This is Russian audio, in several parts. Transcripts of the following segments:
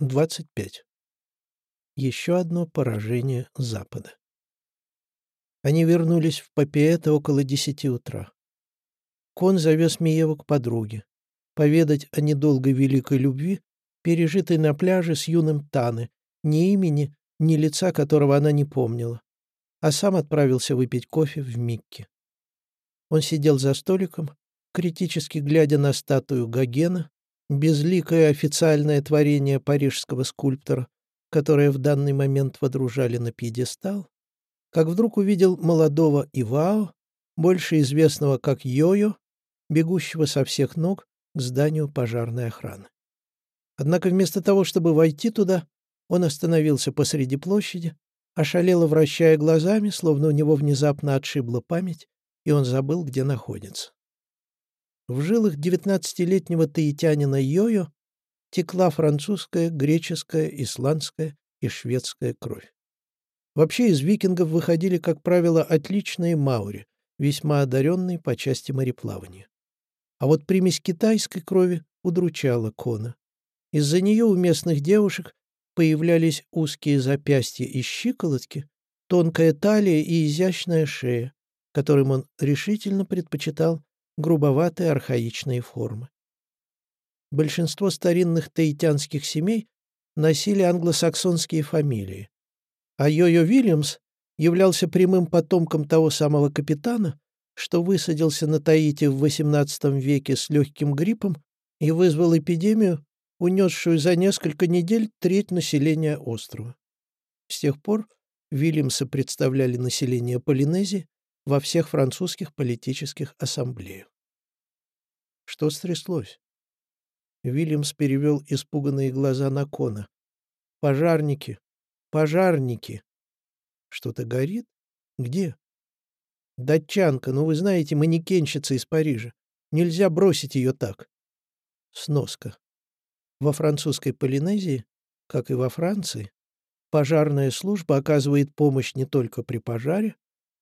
25. Еще одно поражение Запада. Они вернулись в Папиэто около десяти утра. Кон завез Миеву к подруге, поведать о недолгой великой любви, пережитой на пляже с юным Таны, ни имени, ни лица которого она не помнила, а сам отправился выпить кофе в Микке. Он сидел за столиком, критически глядя на статую Гогена, безликое официальное творение парижского скульптора, которое в данный момент водружали на пьедестал, как вдруг увидел молодого Ивао, больше известного как Йо-Йо, бегущего со всех ног к зданию пожарной охраны. Однако вместо того, чтобы войти туда, он остановился посреди площади, ошалело вращая глазами, словно у него внезапно отшибла память, и он забыл, где находится. В жилах девятнадцатилетнего таитянина Йо-Йо текла французская, греческая, исландская и шведская кровь. Вообще из викингов выходили, как правило, отличные маури, весьма одаренные по части мореплавания. А вот примесь китайской крови удручала Кона. Из-за нее у местных девушек появлялись узкие запястья и щиколотки, тонкая талия и изящная шея, которым он решительно предпочитал грубоватые архаичные формы. Большинство старинных таитянских семей носили англосаксонские фамилии, а Йо-Йо Вильямс являлся прямым потомком того самого капитана, что высадился на Таити в XVIII веке с легким гриппом и вызвал эпидемию, унесшую за несколько недель треть населения острова. С тех пор Вильямсы представляли население Полинезии во всех французских политических ассамблеях. Что стряслось? Вильямс перевел испуганные глаза на Кона. «Пожарники! Пожарники!» «Что-то горит? Где?» «Датчанка, ну вы знаете, манекенщица из Парижа. Нельзя бросить ее так». Сноска. Во французской Полинезии, как и во Франции, пожарная служба оказывает помощь не только при пожаре,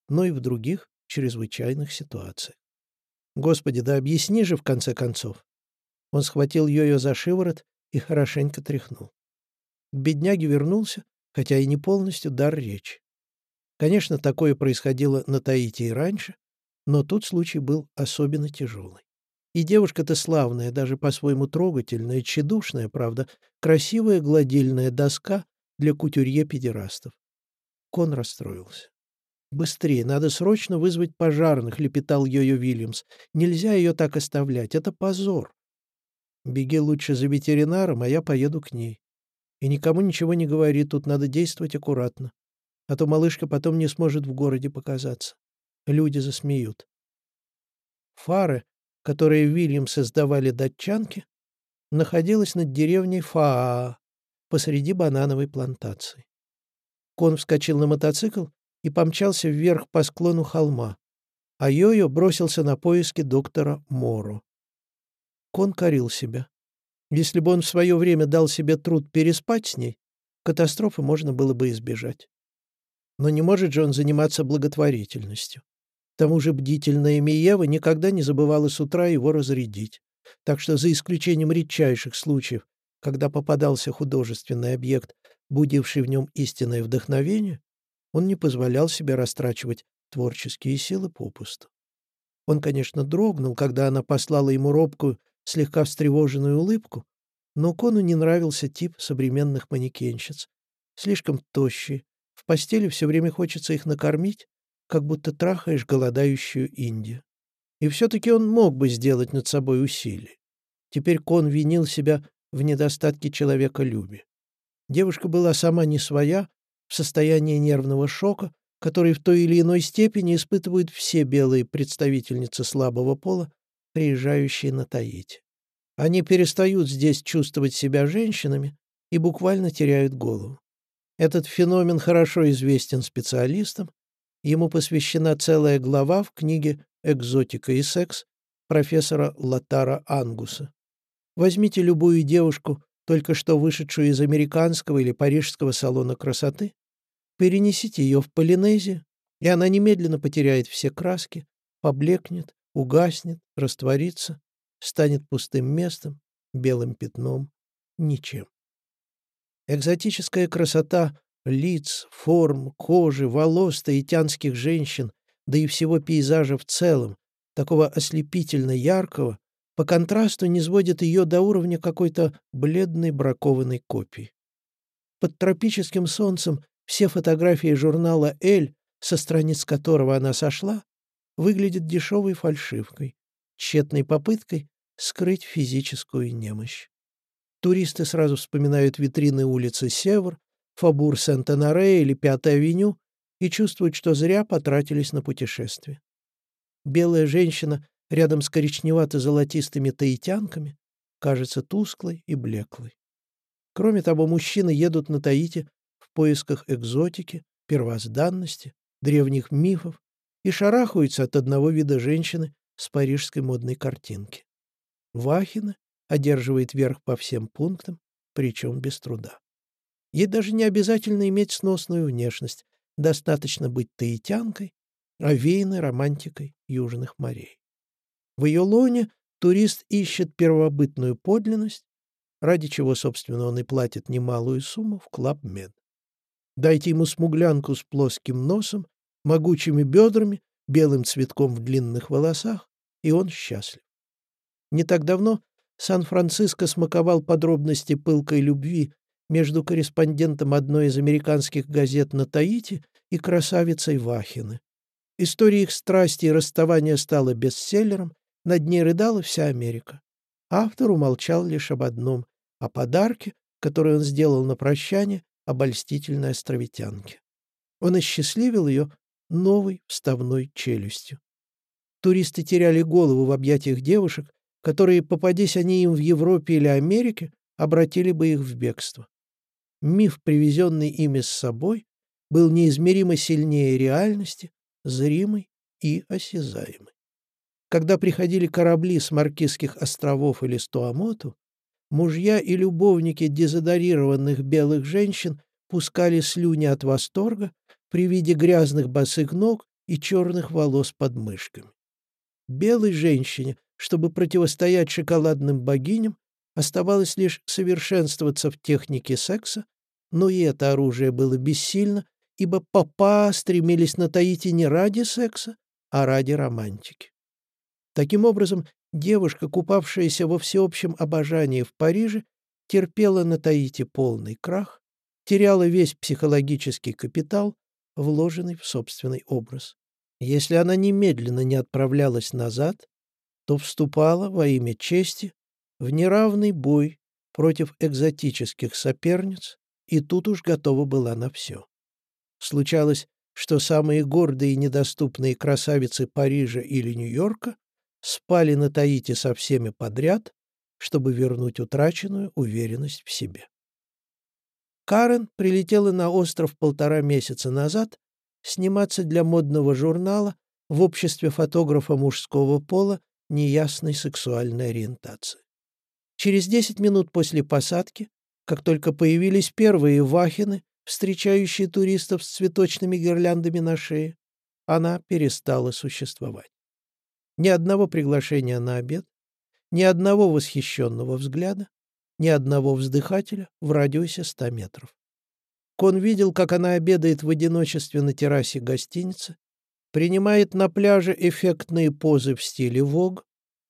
но и в других чрезвычайных ситуациях. Господи, да объясни же в конце концов. Он схватил Йо-Йо за шиворот и хорошенько тряхнул. К бедняге вернулся, хотя и не полностью, дар речи. Конечно, такое происходило на Таити и раньше, но тут случай был особенно тяжелый. И девушка-то славная, даже по-своему трогательная, тщедушная, правда, красивая гладильная доска для кутюрье-педерастов. Кон расстроился. «Быстрее, надо срочно вызвать пожарных», — лепетал Йо-Йо Вильямс. «Нельзя ее так оставлять, это позор». «Беги лучше за ветеринаром, а я поеду к ней. И никому ничего не говори, тут надо действовать аккуратно. А то малышка потом не сможет в городе показаться. Люди засмеют». Фары, которые Вильямсы сдавали датчанке, находилась над деревней Фаа, посреди банановой плантации. Кон вскочил на мотоцикл и помчался вверх по склону холма, а Йо-Йо бросился на поиски доктора Моро. Кон корил себя. Если бы он в свое время дал себе труд переспать с ней, катастрофы можно было бы избежать. Но не может же он заниматься благотворительностью. К тому же бдительная Миева никогда не забывала с утра его разрядить. Так что за исключением редчайших случаев, когда попадался художественный объект, будивший в нем истинное вдохновение, он не позволял себе растрачивать творческие силы попусту. Он, конечно, дрогнул, когда она послала ему робкую, слегка встревоженную улыбку, но Кону не нравился тип современных манекенщиц. Слишком тощие, в постели все время хочется их накормить, как будто трахаешь голодающую Индию. И все-таки он мог бы сделать над собой усилие. Теперь Кон винил себя в недостатке человеколюбия. Девушка была сама не своя, в состоянии нервного шока, который в той или иной степени испытывают все белые представительницы слабого пола, приезжающие на Таити. Они перестают здесь чувствовать себя женщинами и буквально теряют голову. Этот феномен хорошо известен специалистам, ему посвящена целая глава в книге «Экзотика и секс» профессора Латара Ангуса. Возьмите любую девушку только что вышедшую из американского или парижского салона красоты, перенесите ее в Полинезию, и она немедленно потеряет все краски, поблекнет, угаснет, растворится, станет пустым местом, белым пятном, ничем. Экзотическая красота лиц, форм, кожи, волос таитянских женщин, да и всего пейзажа в целом, такого ослепительно яркого, по контрасту не сводит ее до уровня какой-то бледной бракованной копии. Под тропическим солнцем все фотографии журнала «Эль», со страниц которого она сошла, выглядят дешевой фальшивкой, тщетной попыткой скрыть физическую немощь. Туристы сразу вспоминают витрины улицы Север, Фабур Сент-Анаре или Пятая авеню и чувствуют, что зря потратились на путешествие. Белая женщина рядом с коричневато-золотистыми таитянками кажется тусклой и блеклой. Кроме того, мужчины едут на Таити поисках экзотики, первозданности, древних мифов и шарахаются от одного вида женщины с парижской модной картинки. Вахина одерживает верх по всем пунктам, причем без труда. Ей даже не обязательно иметь сносную внешность, достаточно быть таитянкой, овеянной романтикой южных морей. В ее лоне турист ищет первобытную подлинность, ради чего, собственно, он и платит немалую сумму в Club Med. Дайте ему смуглянку с плоским носом, могучими бедрами, белым цветком в длинных волосах, и он счастлив. Не так давно Сан-Франциско смаковал подробности пылкой любви между корреспондентом одной из американских газет на Таити и красавицей Вахины. История их страсти и расставания стала бестселлером, над ней рыдала вся Америка. Автор умолчал лишь об одном — о подарке, который он сделал на прощание обольстительной островитянке. Он осчастливил ее новой вставной челюстью. Туристы теряли голову в объятиях девушек, которые, попадись они им в Европе или Америке, обратили бы их в бегство. Миф, привезенный ими с собой, был неизмеримо сильнее реальности, зримый и осязаемый. Когда приходили корабли с Маркизских островов или Стуамоту, мужья и любовники дезодорированных белых женщин пускали слюни от восторга при виде грязных босых ног и черных волос под мышками. Белой женщине, чтобы противостоять шоколадным богиням, оставалось лишь совершенствоваться в технике секса, но и это оружие было бессильно, ибо папа стремились на Таити не ради секса, а ради романтики. Таким образом, девушка, купавшаяся во всеобщем обожании в Париже, терпела на Таити полный крах, теряла весь психологический капитал, вложенный в собственный образ. Если она немедленно не отправлялась назад, то вступала во имя чести в неравный бой против экзотических соперниц и тут уж готова была на все. Случалось, что самые гордые и недоступные красавицы Парижа или Нью-Йорка спали на Таити со всеми подряд, чтобы вернуть утраченную уверенность в себе. Карен прилетела на остров полтора месяца назад сниматься для модного журнала в обществе фотографа мужского пола неясной сексуальной ориентации. Через 10 минут после посадки, как только появились первые вахины, встречающие туристов с цветочными гирляндами на шее, она перестала существовать. Ни одного приглашения на обед, ни одного восхищенного взгляда, ни одного вздыхателя в радиусе ста метров. Кон видел, как она обедает в одиночестве на террасе гостиницы, принимает на пляже эффектные позы в стиле Вог,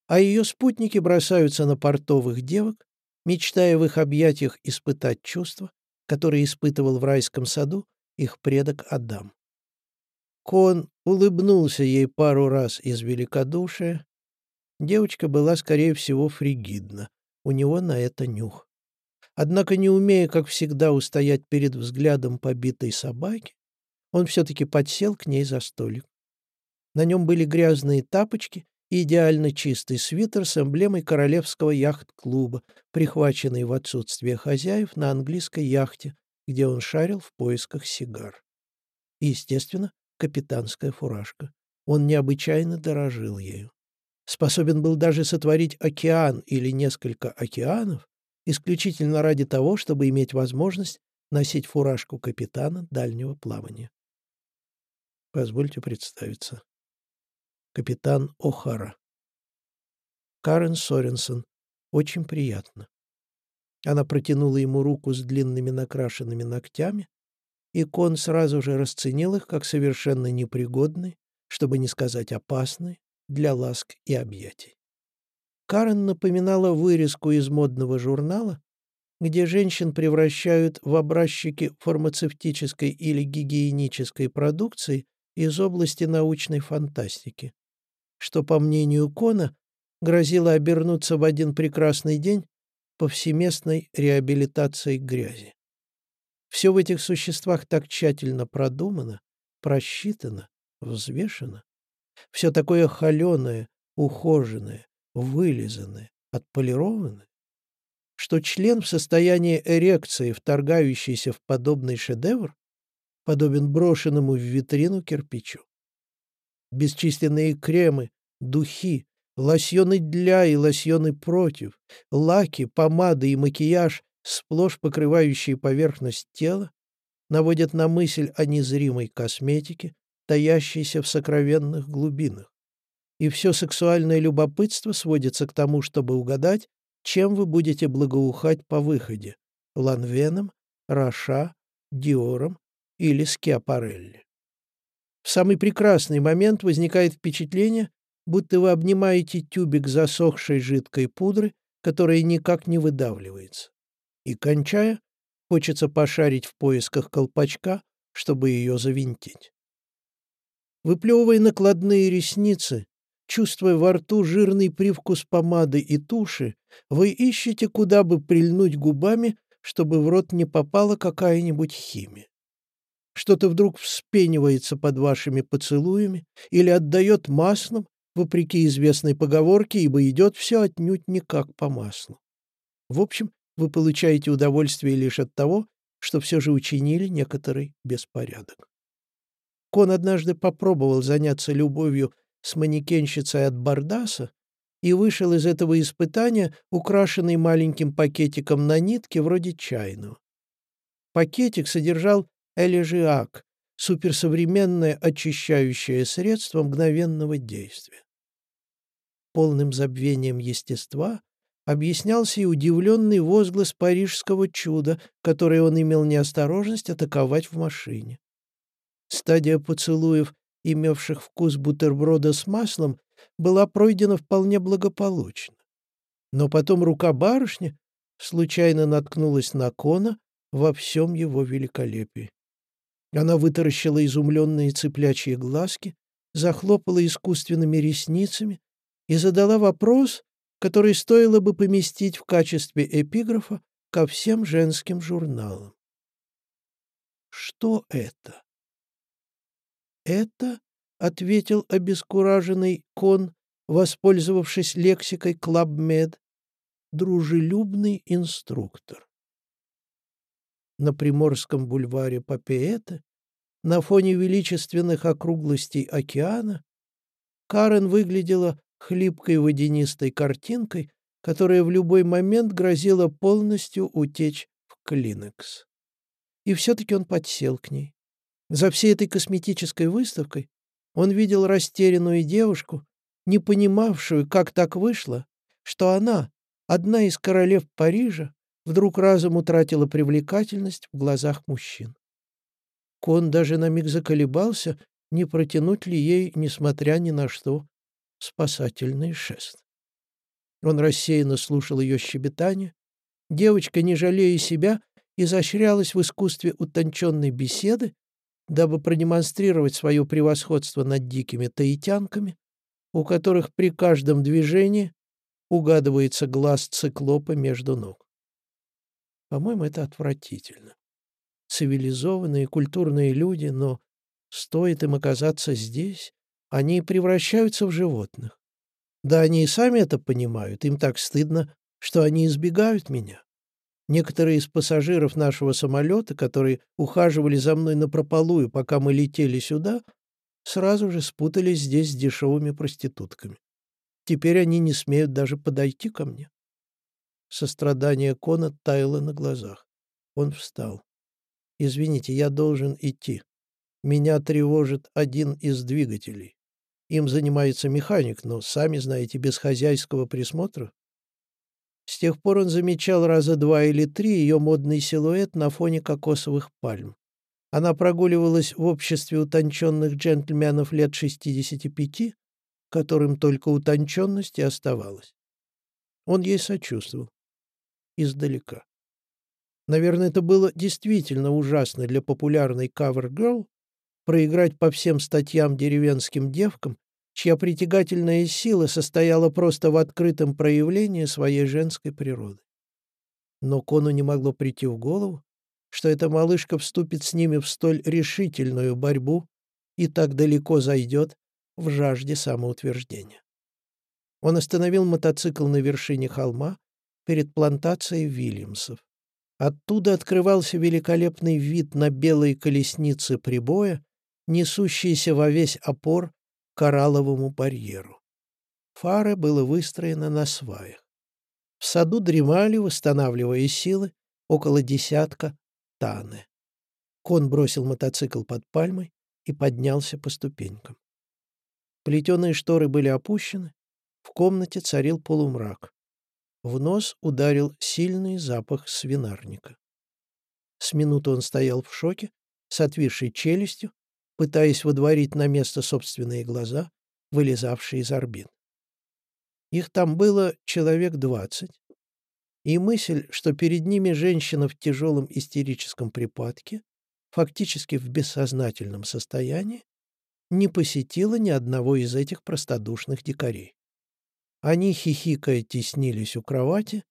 а ее спутники бросаются на портовых девок, мечтая в их объятиях испытать чувства, которые испытывал в райском саду их предок Адам. Кон улыбнулся ей пару раз из великодушия. Девочка была, скорее всего, фригидна. У него на это нюх. Однако, не умея, как всегда, устоять перед взглядом побитой собаки, он все-таки подсел к ней за столик. На нем были грязные тапочки и идеально чистый свитер с эмблемой Королевского яхт-клуба, прихваченный в отсутствие хозяев на английской яхте, где он шарил в поисках сигар. И, естественно, капитанская фуражка. Он необычайно дорожил ею. Способен был даже сотворить океан или несколько океанов, исключительно ради того, чтобы иметь возможность носить фуражку капитана дальнего плавания. Позвольте представиться. Капитан О'Хара. Карен Соренсон. Очень приятно. Она протянула ему руку с длинными накрашенными ногтями, и Кон сразу же расценил их как совершенно непригодные, чтобы не сказать опасные, для ласк и объятий. Карен напоминала вырезку из модного журнала, где женщин превращают в образчики фармацевтической или гигиенической продукции из области научной фантастики, что, по мнению Кона, грозило обернуться в один прекрасный день повсеместной реабилитацией грязи. Все в этих существах так тщательно продумано, просчитано, взвешено. Все такое холеное, ухоженное, вылизанное, отполированное, что член в состоянии эрекции, вторгающийся в подобный шедевр, подобен брошенному в витрину кирпичу. Бесчисленные кремы, духи, лосьоны для и лосьоны против, лаки, помады и макияж, сплошь покрывающие поверхность тела, наводят на мысль о незримой косметике, таящейся в сокровенных глубинах. И все сексуальное любопытство сводится к тому, чтобы угадать, чем вы будете благоухать по выходе — Ланвеном, Роша, Диором или Скиапарелли. В самый прекрасный момент возникает впечатление, будто вы обнимаете тюбик засохшей жидкой пудры, которая никак не выдавливается. И, кончая, хочется пошарить в поисках колпачка, чтобы ее завинтить. Выплевывая накладные ресницы, чувствуя во рту жирный привкус помады и туши, вы ищете, куда бы прильнуть губами, чтобы в рот не попала какая-нибудь химия. Что-то вдруг вспенивается под вашими поцелуями или отдает маслом, вопреки известной поговорке, ибо идет все отнюдь не как по маслу. В общем, вы получаете удовольствие лишь от того, что все же учинили некоторый беспорядок. Кон однажды попробовал заняться любовью с манекенщицей от Бардаса и вышел из этого испытания, украшенный маленьким пакетиком на нитке, вроде чайного. Пакетик содержал элежиак, суперсовременное очищающее средство мгновенного действия. Полным забвением естества объяснялся и удивленный возглас парижского чуда, который он имел неосторожность атаковать в машине. Стадия поцелуев, имевших вкус бутерброда с маслом, была пройдена вполне благополучно. Но потом рука барышни случайно наткнулась на кона во всем его великолепии. Она вытаращила изумленные цыплячьи глазки, захлопала искусственными ресницами и задала вопрос, который стоило бы поместить в качестве эпиграфа ко всем женским журналам. Что это? Это, — ответил обескураженный кон, воспользовавшись лексикой «клабмед», — дружелюбный инструктор на Приморском бульваре Папиэта, на фоне величественных округлостей океана, Карен выглядела хлипкой водянистой картинкой, которая в любой момент грозила полностью утечь в клинекс. И все-таки он подсел к ней. За всей этой косметической выставкой он видел растерянную девушку, не понимавшую, как так вышло, что она, одна из королев Парижа, вдруг разом утратила привлекательность в глазах мужчин. Кон даже на миг заколебался, не протянуть ли ей, несмотря ни на что, спасательный шест. Он рассеянно слушал ее щебетание. Девочка, не жалея себя, изощрялась в искусстве утонченной беседы, дабы продемонстрировать свое превосходство над дикими таитянками, у которых при каждом движении угадывается глаз циклопа между ног. По-моему, это отвратительно. Цивилизованные, культурные люди, но стоит им оказаться здесь, они превращаются в животных. Да они и сами это понимают, им так стыдно, что они избегают меня. Некоторые из пассажиров нашего самолета, которые ухаживали за мной напропалую, пока мы летели сюда, сразу же спутались здесь с дешевыми проститутками. Теперь они не смеют даже подойти ко мне. Сострадание Кона таяло на глазах. Он встал. «Извините, я должен идти. Меня тревожит один из двигателей. Им занимается механик, но, сами знаете, без хозяйского присмотра С тех пор он замечал раза два или три ее модный силуэт на фоне кокосовых пальм. Она прогуливалась в обществе утонченных джентльменов лет 65, которым только утонченность и оставалась. Он ей сочувствовал. Издалека. Наверное, это было действительно ужасно для популярной кавер-герл проиграть по всем статьям деревенским девкам, чья притягательная сила состояла просто в открытом проявлении своей женской природы. Но Кону не могло прийти в голову, что эта малышка вступит с ними в столь решительную борьбу и так далеко зайдет в жажде самоутверждения. Он остановил мотоцикл на вершине холма перед плантацией Вильямсов. Оттуда открывался великолепный вид на белые колесницы прибоя, несущиеся во весь опор коралловому барьеру. Фара было выстроено на сваях. В саду дремали, восстанавливая силы, около десятка таны. Кон бросил мотоцикл под пальмой и поднялся по ступенькам. Плетеные шторы были опущены, в комнате царил полумрак. В нос ударил сильный запах свинарника. С минуты он стоял в шоке, с отвисшей челюстью, пытаясь водворить на место собственные глаза, вылезавшие из орбит. Их там было человек двадцать, и мысль, что перед ними женщина в тяжелом истерическом припадке, фактически в бессознательном состоянии, не посетила ни одного из этих простодушных дикарей. Они, хихикая, теснились у кровати,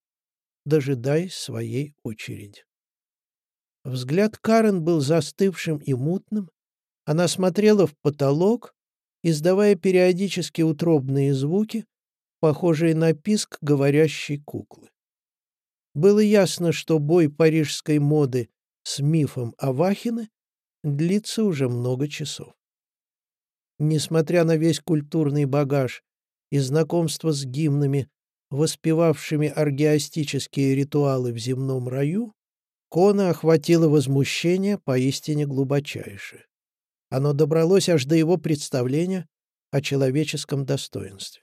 дожидаясь своей очереди. Взгляд Карен был застывшим и мутным. Она смотрела в потолок, издавая периодически утробные звуки, похожие на писк говорящей куклы. Было ясно, что бой парижской моды с мифом Авахины длится уже много часов. Несмотря на весь культурный багаж и знакомство с гимнами, воспевавшими аргиастические ритуалы в земном раю, Кона охватило возмущение поистине глубочайшее. Оно добралось аж до его представления о человеческом достоинстве.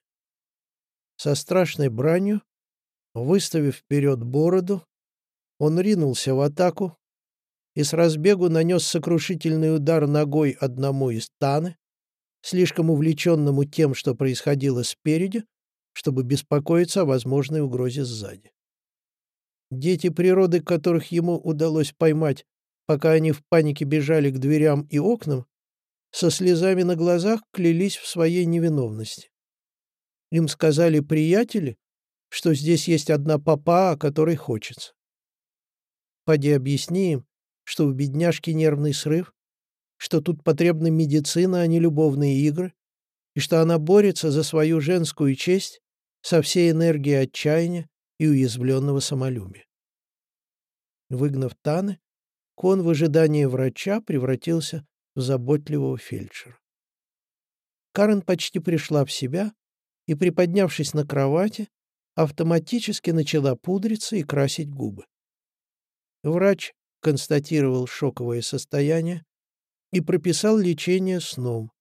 Со страшной бранью, выставив вперед бороду, он ринулся в атаку и с разбегу нанес сокрушительный удар ногой одному из Таны, слишком увлеченному тем, что происходило спереди, чтобы беспокоиться о возможной угрозе сзади. Дети природы, которых ему удалось поймать, пока они в панике бежали к дверям и окнам, со слезами на глазах клялись в своей невиновности. Им сказали приятели, что здесь есть одна папа, о которой хочется. Поди объясни им, что у бедняжки нервный срыв, что тут потребна медицина, а не любовные игры, и что она борется за свою женскую честь со всей энергией отчаяния и уязвленного самолюбия. Выгнав Таны, Кон в ожидании врача превратился заботливого фельдшера. Карен почти пришла в себя и, приподнявшись на кровати, автоматически начала пудриться и красить губы. Врач констатировал шоковое состояние и прописал лечение сном,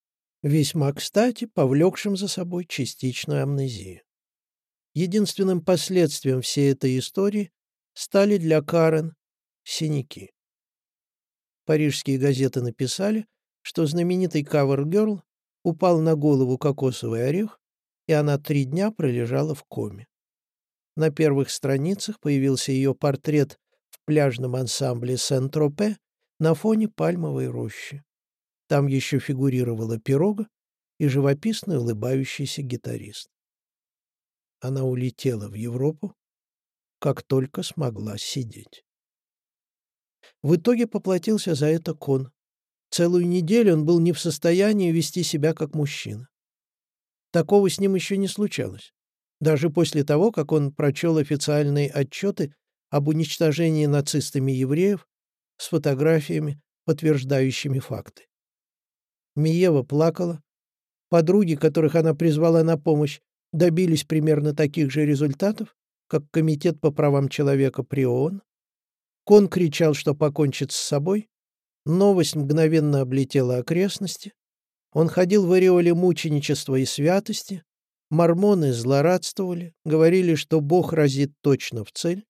весьма кстати повлекшим за собой частичную амнезию. Единственным последствием всей этой истории стали для Карен синяки. Парижские газеты написали, что знаменитый кавер-герл упал на голову кокосовый орех, и она три дня пролежала в коме. На первых страницах появился ее портрет в пляжном ансамбле Сен-Тропе на фоне пальмовой рощи. Там еще фигурировала пирога и живописный улыбающийся гитарист. Она улетела в Европу, как только смогла сидеть. В итоге поплатился за это Кон. Целую неделю он был не в состоянии вести себя как мужчина. Такого с ним еще не случалось. Даже после того, как он прочел официальные отчеты об уничтожении нацистами евреев с фотографиями, подтверждающими факты. Миева плакала. Подруги, которых она призвала на помощь, добились примерно таких же результатов, как Комитет по правам человека при ООН. Кон кричал, что покончит с собой. Новость мгновенно облетела окрестности. Он ходил в ореоле мученичества и святости, Мормоны злорадствовали, говорили, что Бог разит точно в цель,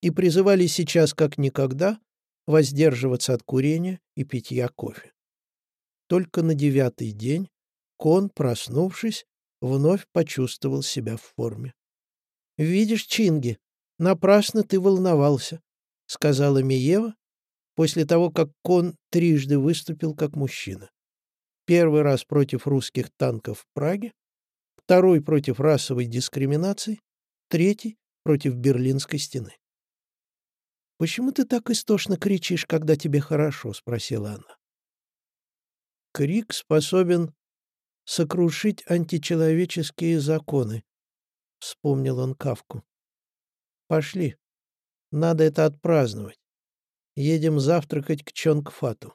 и призывали сейчас, как никогда, воздерживаться от курения и питья кофе. Только на девятый день Кон, проснувшись, вновь почувствовал себя в форме. «Видишь, Чинги, напрасно ты волновался», — сказала Миева после того, как Кон трижды выступил как мужчина. Первый раз против русских танков в Праге, второй против расовой дискриминации, третий против Берлинской стены. «Почему ты так истошно кричишь, когда тебе хорошо?» — спросила она. Крик способен сокрушить античеловеческие законы, — вспомнил он Кавку. «Пошли. Надо это отпраздновать. Едем завтракать к Чонгфату».